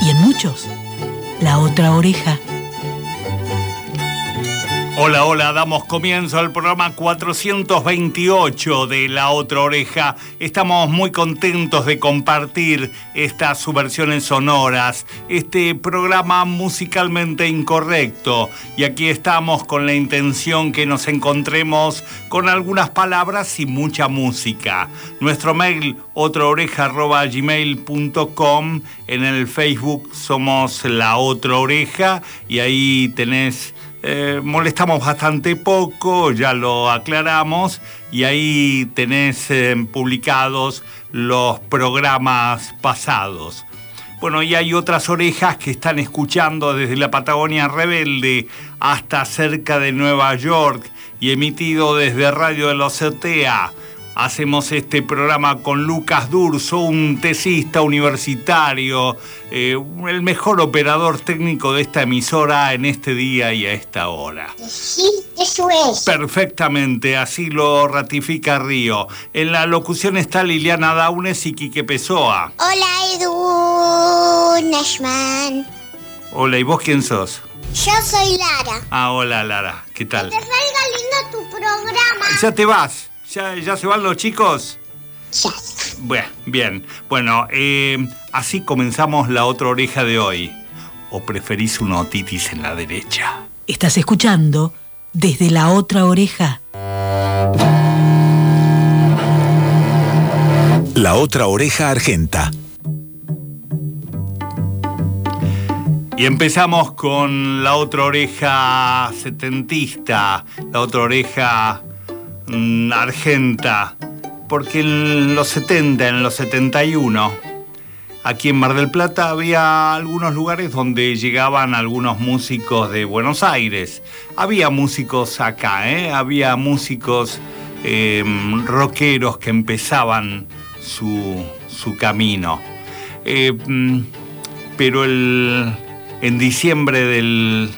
y en muchos la otra oreja. Hola, hola, damos comienzo al programa 428 de La Otra Oreja. Estamos muy contentos de compartir estas subversiones sonoras, este programa musicalmente incorrecto. Y aquí estamos con la intención que nos encontremos con algunas palabras y mucha música. Nuestro mail otraoreja.gmail.com En el Facebook somos La Otra Oreja y ahí tenés eh, molestamos bastante poco, ya lo aclaramos, y ahí tenés eh, publicados los programas pasados. Bueno, y hay otras orejas que están escuchando desde la Patagonia Rebelde hasta cerca de Nueva York y emitido desde Radio de los CTA hacemos este programa con Lucas Durso, un tesista universitario, eh, el mejor operador técnico de esta emisora en este día y a esta hora. Sí, eso es. Perfectamente, así lo ratifica Río. En la locución está Liliana Daunes y Quique Pessoa. Hola, Edu Nashman. Hola, ¿y vos quién sos? Yo soy Lara. Ah, hola Lara, ¿qué tal? Que te salga lindo tu programa. Ya te vas. ¿Ya, se van los chicos? Ya. Bueno, bien. Bueno, eh, así comenzamos la otra oreja de hoy. ¿O preferís una otitis en la derecha? Estás escuchando desde la otra oreja. La otra oreja argenta. Y empezamos con la otra oreja setentista, la otra oreja argenta, porque en los 70, en los 71, aquí en Mar del Plata había algunos lugares donde llegaban algunos músicos de Buenos Aires. Había músicos acá, ¿eh? había músicos em, rockeros que empezaban su, camino. Eh, mm, pero el, en diciembre del,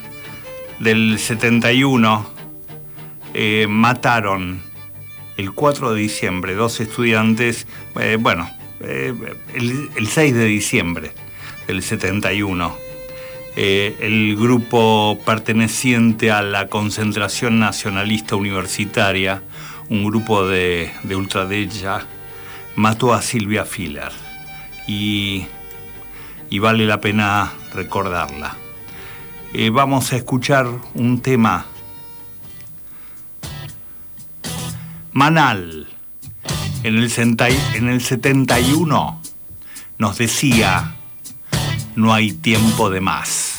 del 71, eh, mataron el 4 de diciembre dos estudiantes, eh, bueno, eh, el, 6 de diciembre del 71. el grupo perteneciente a la Concentración Nacionalista Universitaria, un grupo de, de ultraderecha, mató a Silvia Filler y, y vale la pena recordarla. vamos a escuchar un tema Manal, en el, en el 71, nos decía, no hay tiempo de más.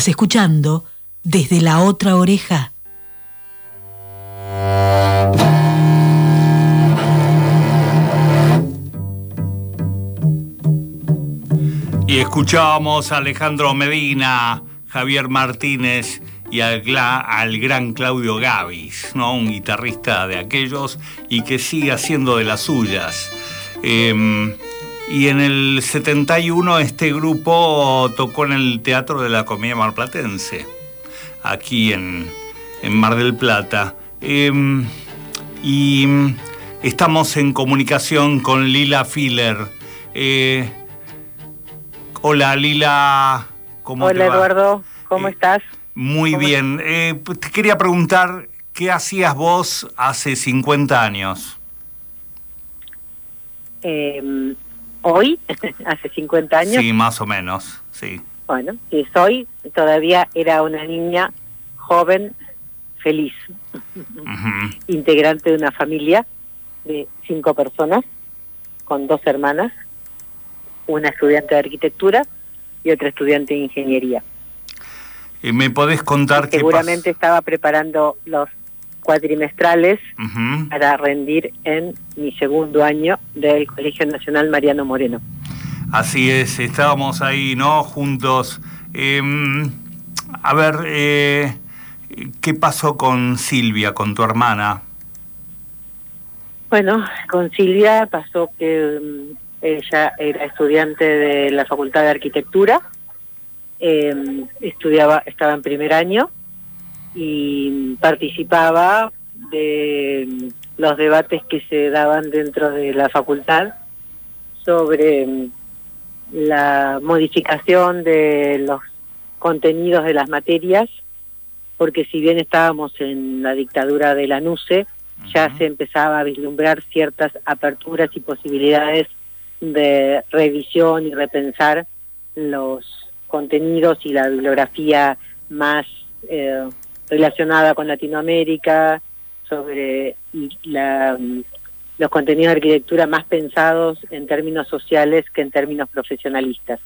Estás escuchando desde la otra oreja. Y escuchábamos a Alejandro Medina, Javier Martínez y al, gran Claudio Gavis, ¿no? un guitarrista de aquellos y que sigue haciendo de las suyas. Eh, y en el 71 este grupo tocó en el Teatro de la Comedia Marplatense, aquí en, en Mar del Plata. Eh, y estamos en comunicación con Lila Filler. Eh, hola Lila, ¿cómo Hola Hola te va? Eduardo, ¿cómo Eh, estás? Muy ¿Cómo bien. Eh, pues te quería preguntar, ¿qué hacías vos hace 50 años? Hoy, hace 50 años, Sí, más o menos, sí. bueno, y soy, todavía era una niña joven, feliz, integrante de una familia de cinco personas, con dos hermanas, una estudiante de arquitectura y otra estudiante de ingeniería. Eh, ¿Me podés contar qué Seguramente estaba preparando los cuatrimestrales pas- Ujú. para rendir en mi segundo año del Colegio Nacional Mariano Moreno. Así es, estábamos ahí, ¿no? Juntos. Eh, a ver, eh, ¿qué pasó con Silvia, con tu hermana? Bueno, con Silvia pasó que mm, ella era estudiante de la Facultad de Arquitectura, eh, estudiaba, estaba en primer año y participaba de los debates que se daban dentro de la facultad sobre mm, la modificación de los contenidos de las materias, porque si bien estábamos en la dictadura de la NUCE, ya se empezaba a vislumbrar ciertas aperturas y posibilidades de revisión y repensar los contenidos y la bibliografía más eh, relacionada con Latinoamérica, sobre la, mm, los contenidos de arquitectura más pensados en términos sociales que en términos profesionalistas.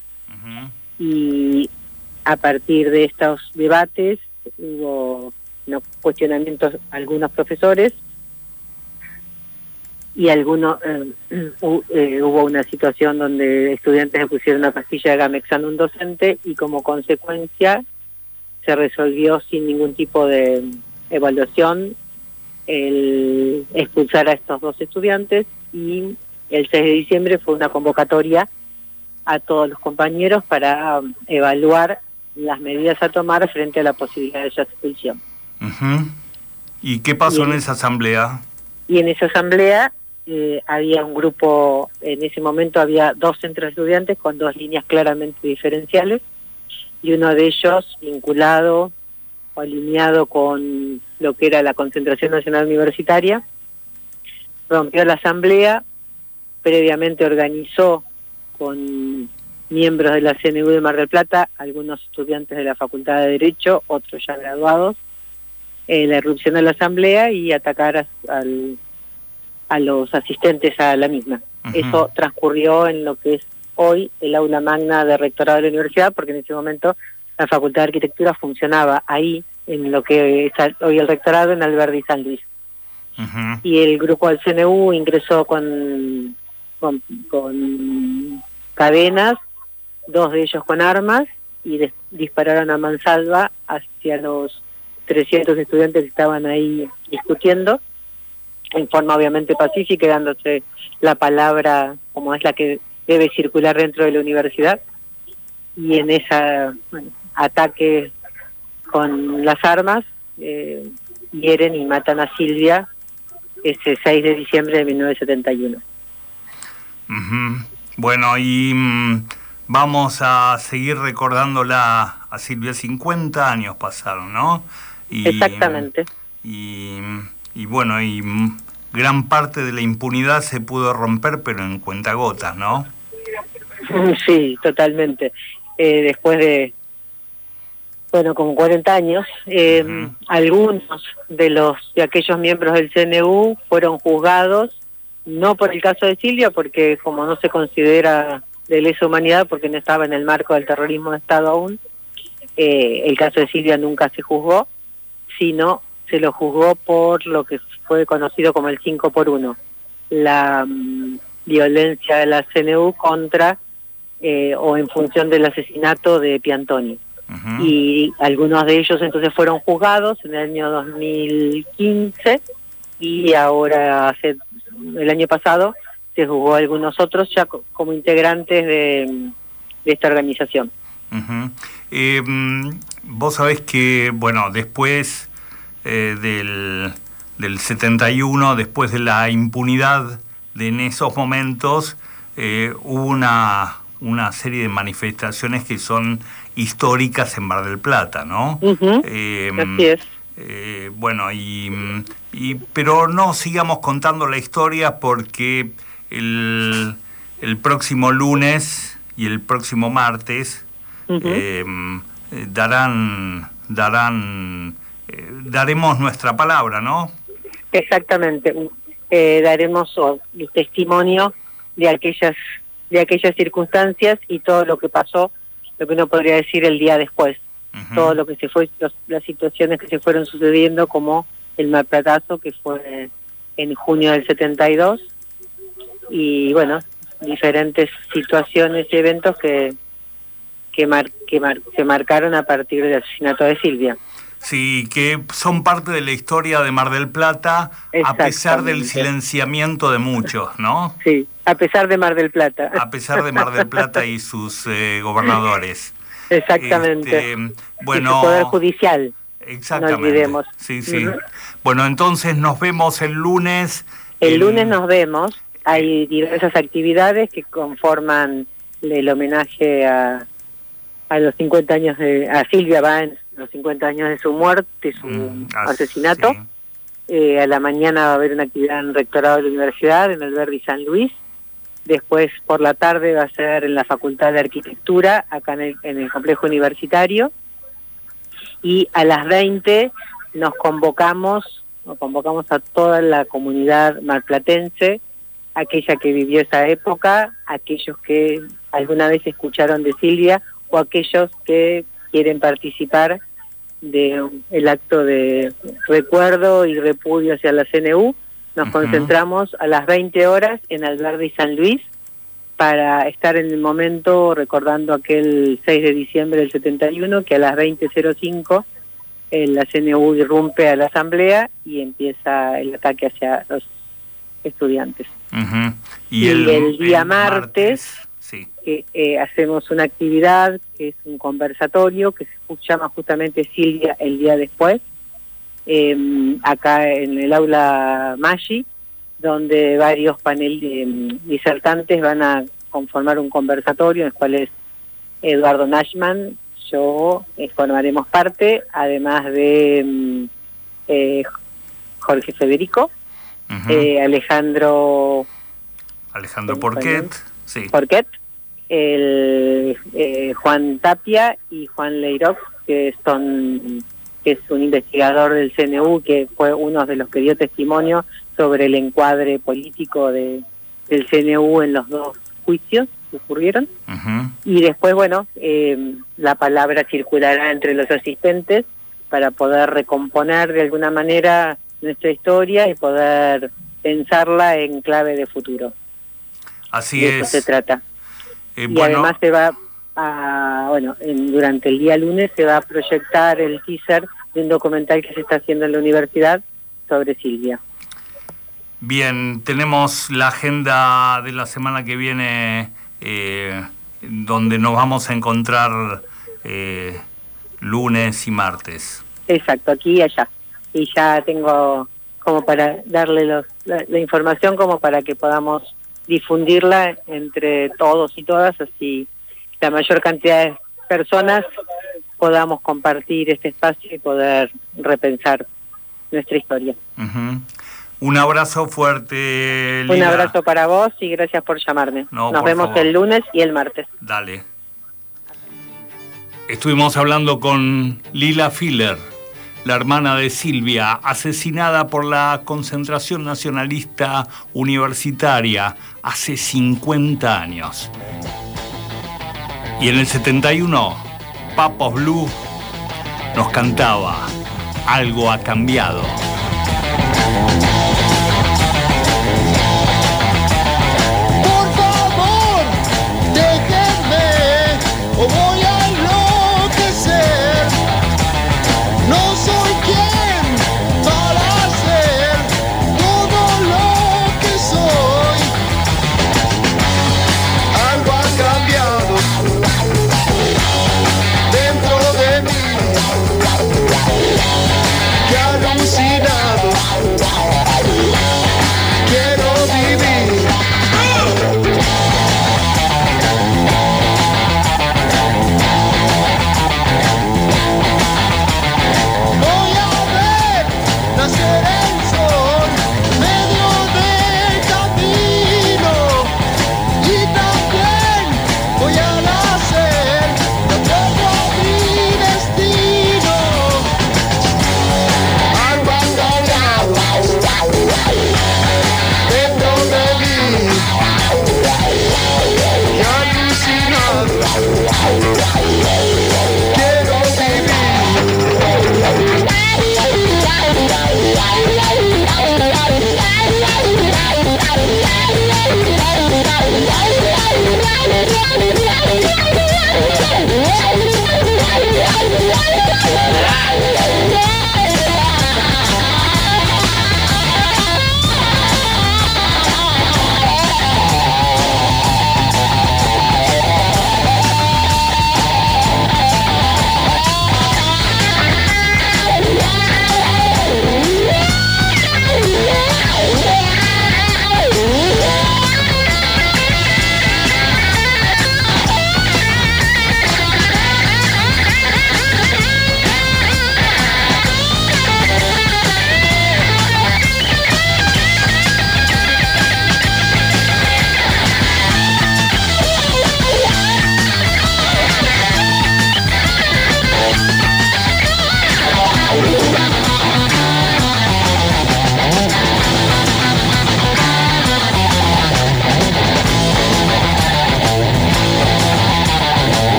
Y a partir de estos debates hubo no, cuestionamientos a algunos profesores y algunos eh, eh, hubo una situación donde estudiantes le pusieron una pastilla de Gamexan a un docente y como consecuencia se resolvió sin ningún tipo de evaluación el expulsar a estos dos estudiantes y el 6 de diciembre fue una convocatoria a todos los compañeros para evaluar las medidas a tomar frente a la posibilidad de esa expulsión. Ujú. ¿Y qué pasó en esa asamblea? Y en esa asamblea eh, había un grupo, en ese momento había dos centros de estudiantes con dos líneas claramente diferenciales y uno de ellos vinculado o alineado con lo que era la Concentración Nacional Universitaria, rompió la asamblea, previamente organizó con miembros de la CNU de Mar del Plata, algunos estudiantes de la Facultad de Derecho, otros ya graduados, eh, la irrupción de la asamblea y atacar a, al- a los asistentes a la misma. Eso transcurrió en lo que es hoy el aula magna de rectorado de la universidad, porque en ese momento la Facultad de Arquitectura funcionaba ahí, en lo que es hoy el rectorado, en Alberdi y San Luis. Y el grupo del CNU ingresó con, con, con cadenas, dos de ellos con armas, y des- dispararon a mansalva hacia los 300 estudiantes que estaban ahí discutiendo, en forma obviamente pacífica, dándose la palabra como es la que debe circular dentro de la universidad. Y en ese ataque con las armas, eh, hieren y matan a Silvia ese 6 de diciembre de 1971. Ujú. Bueno, y mm, vamos a seguir recordándola a Silvia. 50 años pasaron, ¿no? Y, Exactamente. Y, y bueno, y mm, gran parte de la impunidad se pudo romper, pero en cuentagotas, ¿no? Sí, totalmente. Eh, después de, bueno, como 40 años, eh, algunos de los de aquellos miembros del CNU fueron juzgados, no por el caso de Silvia, porque como no se considera de lesa humanidad, porque no estaba en el marco del terrorismo de Estado aún, Eh, el caso de Silvia nunca se juzgó, sino se lo juzgó por lo que fue conocido como el 5 por 1, la mm, violencia de la CNU contra eh, o en función del asesinato de Piantoni. Y algunos de ellos entonces fueron juzgados en el año 2015 y ahora hace el año pasado se juzgó a algunos otros ya como integrantes de, esta organización. Eh, vos sabés que, bueno, después eh, del, del 71, después de la impunidad de en esos momentos, eh, hubo una, una serie de manifestaciones que son históricas en Mar del Plata, ¿no? Así es. bueno, y, y, pero no sigamos contando la historia porque el, el próximo lunes y el próximo martes darán, darán, eh, daremos nuestra palabra, ¿no? Exactamente, eh, daremos el testimonio de aquellas, de aquellas circunstancias y todo lo que pasó, lo que uno podría decir el día después, todo lo que se fue, las situaciones que se fueron sucediendo como el malplatazo que fue en junio del 72 y bueno, diferentes situaciones y eventos que, que, que se marcaron a partir del asesinato de Silvia. Sí, que son parte de la historia de Mar del Plata, a pesar del silenciamiento de muchos, ¿no? Sí, a pesar de Mar del Plata. A pesar de Mar del Plata y sus eh, gobernadores. Exactamente. Este, bueno, Poder Judicial. Exactamente. No olvidemos. Sí, sí. Bueno, entonces nos vemos el lunes. El lunes nos vemos hay diversas actividades que conforman el homenaje a, a los 50 años de a Silvia Báez, los 50 años de su muerte, su mm, asesinato. Eh, a la mañana va a haber una actividad en el rectorado de la universidad, en el Verdi San Luis. Después, por la tarde, va a ser en la Facultad de Arquitectura, acá en el, en el complejo universitario. Y a las 20 nos convocamos, nos convocamos a toda la comunidad marplatense aquella que vivió esa época, aquellos que alguna vez escucharon de Silvia o aquellos que quieren participar de el acto de recuerdo y repudio hacia la CNU. Nos concentramos a las 20 horas en Alberdi y San Luis para estar en el momento recordando aquel 6 de diciembre del 71 que a las 20.05 eh, la CNU irrumpe a la asamblea y empieza el ataque hacia los estudiantes. Y, el, día martes, eh, hacemos una actividad que es un conversatorio que se llama justamente Silvia el día después, em, acá en el aula Maggi, donde varios paneles em, disertantes van a conformar un conversatorio en el cual es Eduardo Nashman, yo eh, formaremos parte, además de em, eh, Jorge Federico, eh, Alejandro... Alejandro Porquet, sí. Porquet, el, eh, Juan Tapia y Juan Leirox, que son que es un investigador del CNU, que fue uno de los que dio testimonio sobre el encuadre político de, del CNU en los dos juicios que ocurrieron. Y después, bueno, eh, la palabra circulará entre los asistentes para poder recomponer de alguna manera nuestra historia y poder pensarla en clave de futuro. Así de es. Eso se trata. Eh, y además se va a, bueno, durante el día lunes se va a proyectar el teaser de un documental que se está haciendo en la universidad sobre Silvia. Bien, tenemos la agenda de la semana que viene eh, donde nos vamos a encontrar eh, lunes y martes. Exacto, aquí y allá y ya tengo como para darle los, la, información como para que podamos difundirla entre todos y todas, así la mayor cantidad de personas podamos compartir este espacio y poder repensar nuestra historia. Un abrazo fuerte. Un abrazo para vos y gracias por llamarme. Nos vemos el lunes y el martes. Dale. Estuvimos hablando con Lila Filler la hermana de Silvia, asesinada por la concentración nacionalista universitaria hace 50 años. Y en el 71, Papos Blue nos cantaba Algo ha cambiado. Thank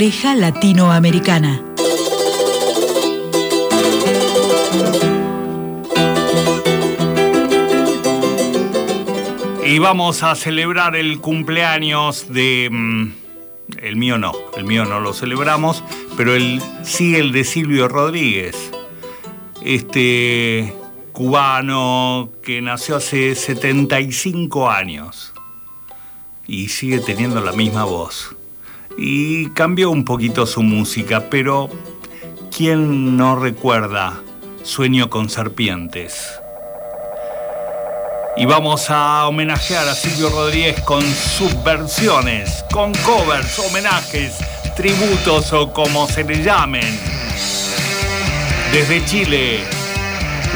latinoamericana. Y vamos a celebrar el cumpleaños de... Mm, el mío no, el mío no lo celebramos, pero el, sí el de Silvio Rodríguez, este cubano que nació hace 75 años y sigue teniendo la misma voz y cambió un poquito su música, pero ¿quién no recuerda Sueño con serpientes. Y vamos a homenajear a Silvio Rodríguez con subversiones, con covers, homenajes, tributos o como se le llamen. Desde Chile,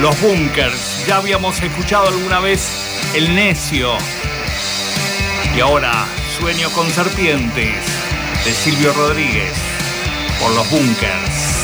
los bunkers. Ya habíamos escuchado alguna vez El Necio. Y ahora, Sueño con Serpientes, de Silvio Rodríguez, por los bunkers.